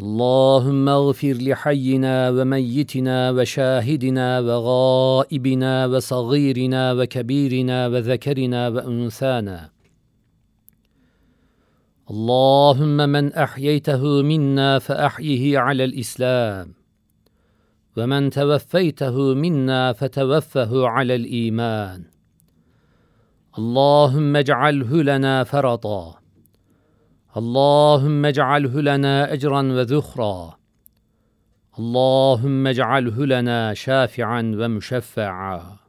اللهم اغفر لحينا وميتنا وشاهدنا وغائبنا وصغيرنا وكبيرنا وذكرنا وأنثانا. اللهم من أحييته منا فأحيه على الإسلام ومن توفيته منا فتوفه على الإيمان. اللهم اجعله لنا فرطا. اللهم اجعله لنا أجرا وذخرا. اللهم اجعله لنا شافعا ومشفعا.